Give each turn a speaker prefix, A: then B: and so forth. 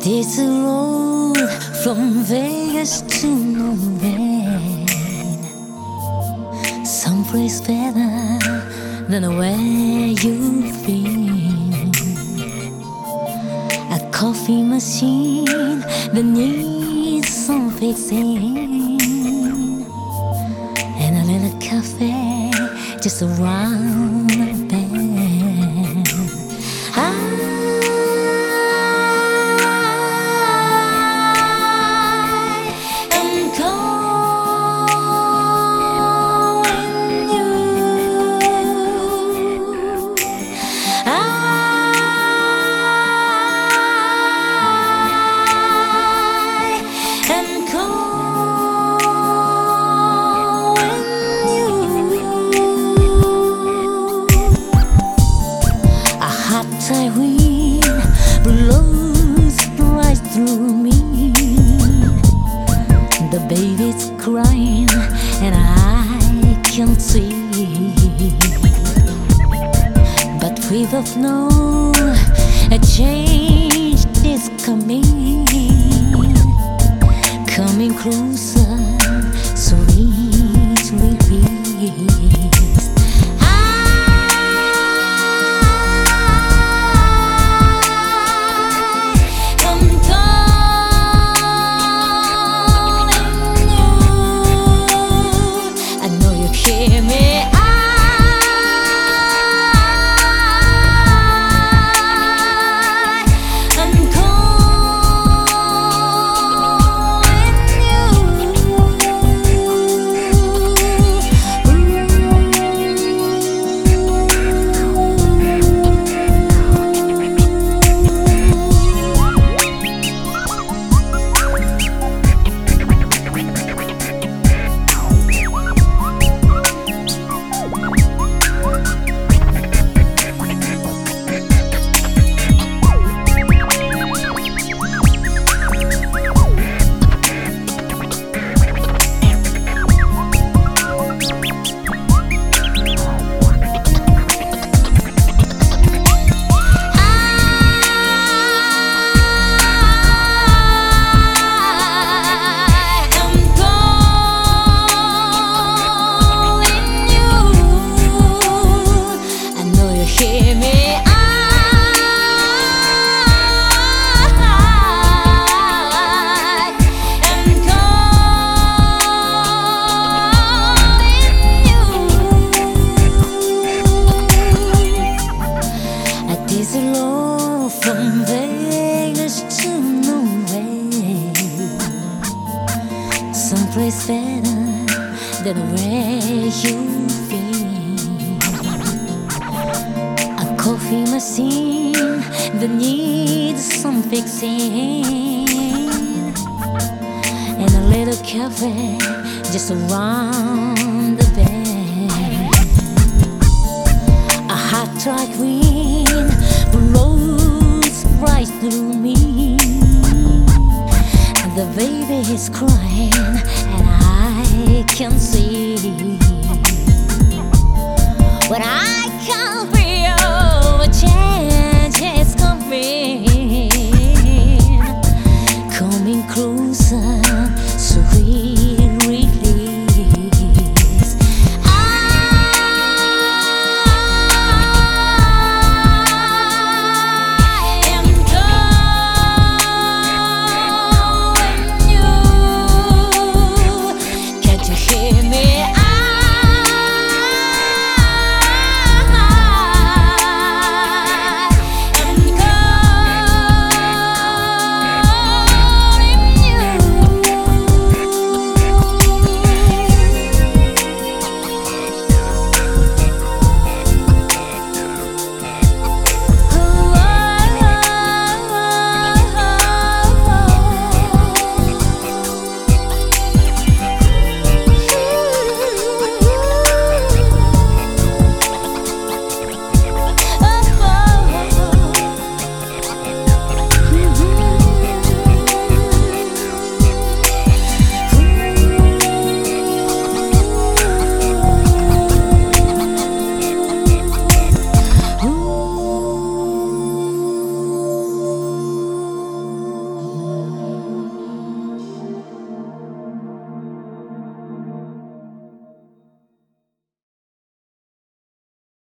A: This road from Vegas to nowhere, someplace better than where you've been. A coffee machine that needs some fixing, and a little cafe just around baby's crying, and I can see. But we both know a change is coming someplace better than where you've been. A coffee machine that needs some fixing, and a little cafe just around The baby is crying, and I can see. When I